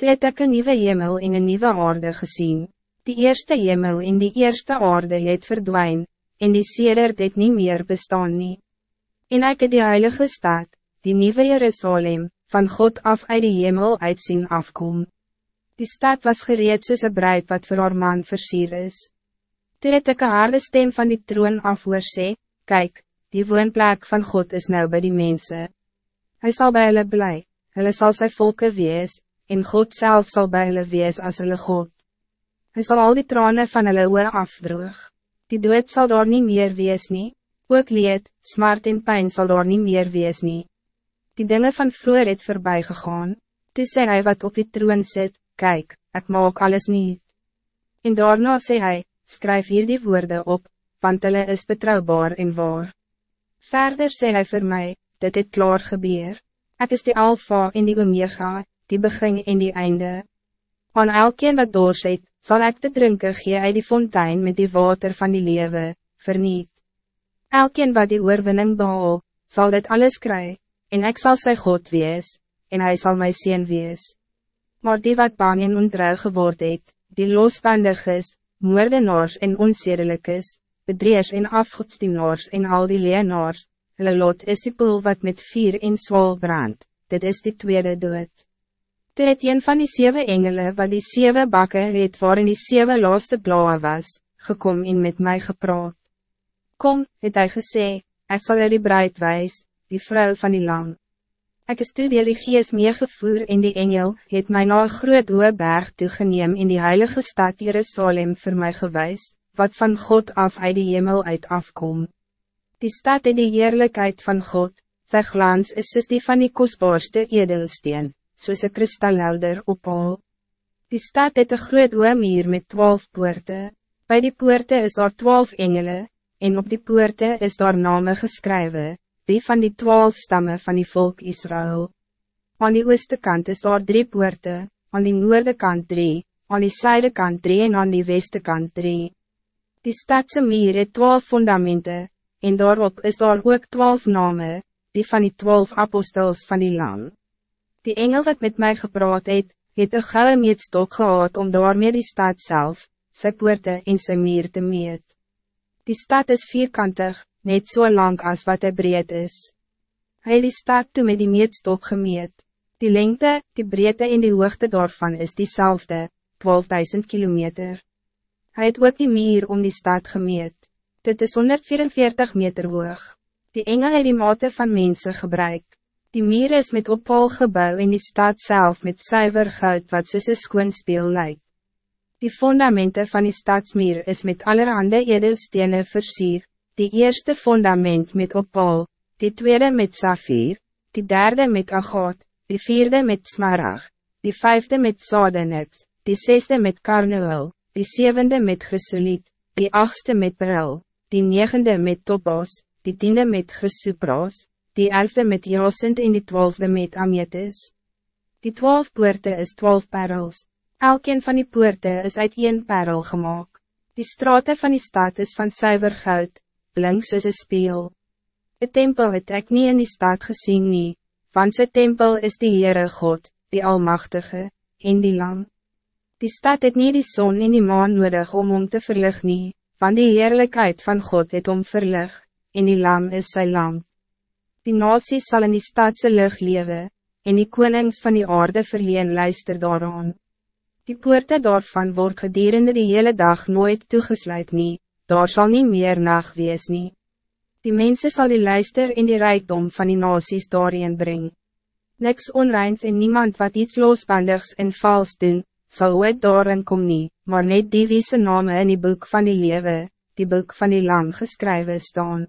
Toe het ek een nieuwe hemel en een nieuwe aarde gezien. Die eerste hemel en die eerste aarde het verdwijn, en die sedert het niet meer bestaan nie. En ek het die heilige stad, die nieuwe Jerusalem, van God af uit die hemel uitzien afkom. Die stad was gereed soos een bruid wat voor haar man versier is. Toe het ek een harde stem van die troon af hoor sê, Kijk, die woonplek van God is nou bij die mensen. Hij zal bij hulle blij, hulle zal zijn volken wees, en God zelf zal bij hulle wees als hulle God. Hij zal al die tranen van hulle oe afdroog. Die dood zal daar niet meer wees nie, ook leed, smart en pijn zal daar niet meer wees nie. Die dingen van vroeger het voorbij gegaan, toe sê hy wat op die troon zit, kijk, ik maak alles niet. En daarna sê hy, skryf hier die woorden op, want hulle is betrouwbaar en waar. Verder sê hy vir my, dit het klaar gebeur. Ik is die alfa en die omega, die begin en die einde. Aan elkeen wat doorzet, zal ik te drinken gee uit die fontein met die water van die lewe, verniet. Elkeen wat die oorwinning behaal, zal dit alles krijgen, en ik zal zijn God wees, en hij zal mij zien wees. Maar die wat bang en ontrouw geword het, die losbandig is, moordenaars en onzedelijk is, bedreers en afgodsdienaars en al die leenaars, hulle lot is die poel wat met vier en zwol brand, dit is die tweede dood. Toe het een van die zeven engelen wat die zeven bakken het waarin die zeven laaste blauwe was, gekom en met mij gepraat. Kom, het hy gesê, ek sal jou die bruid wijs, die vrouw van die lam. Ek is toe die gees meegevoer en die engel het mij na een groot hoge berg toegeneem in die heilige stad Jerusalem voor mij gewijs, wat van God af uit die hemel uit afkom. Die stad het die heerlijkheid van God, sy glans is soos die van die kostbaarste edelsteen, soos een kristalhelder opal. Die stad het een groot oomhier met twaalf poorten. Bij die poorten is daar twaalf engelen, en op die poorten is daar name geschreven, die van die twaalf stammen van die volk Israël. Aan die ooste kant is daar drie poorten, aan die noorde kant drie, aan die zuide kant drie en aan die weste kant drie. Die stadse meer het twaalf fundamenten, en daarop is daar ook twaalf namen, die van die twaalf apostels van die land. Die engel wat met mij gepraat het, het een gouden meetstok gehad om daarmee die stad zelf, sy poorte en sy meer te meet. Die stad is vierkantig, net zo so lang als wat hij breed is. Hij het die stad toe met die meetstok gemeet. Die lengte, die breedte en die hoogte daarvan is diezelfde, 12.000 kilometer. Hij het ook die meer om die stad gemeet. Dit is 144 meter hoog. Die engel het die mate van mensen gebruik. Die meer is met opval gebouw in die stad zelf met zuiver goud wat soos een skoon speel lyk. Die fundamenten van die stadsmeer is met allerhande edelstenen versier, die eerste fundament met opval, die tweede met safir, die derde met agat, die vierde met smarag, die vijfde met sardenix, die zesde met karneel, die zevende met gesolied, die achtste met peril, die negende met topos, die tiende met gesupras, die elfde met Josint en die twaalfde met Ametis. Die twaalf poorte is twaalf perels, elkeen van die poorte is uit een perel gemaakt. Die straten van die stad is van zuiver goud, blink soos een speel. De tempel het ek nie in die stad gezien nie, want sy tempel is die Heere God, die Almachtige, en die Lam. Die stad het nie die zon en die maan nodig om om te verlig nie, want die heerlijkheid van God het om verlig, en die Lam is sy lamp. Die nasie sal in die stadse lucht lewe, en die konings van die aarde verleen luister daaraan. Die poorte daarvan word gedurende die hele dag nooit toegesluit nie, daar zal niet meer nacht wees nie. Die mensen zal die luister in die rijkdom van die nasies daarin brengen. Niks onreins en niemand wat iets losbandigs en vals doen, zal ooit daarin kom nie, maar net die wie se name in die boek van die lewe, die boek van die lam geskrywe staan.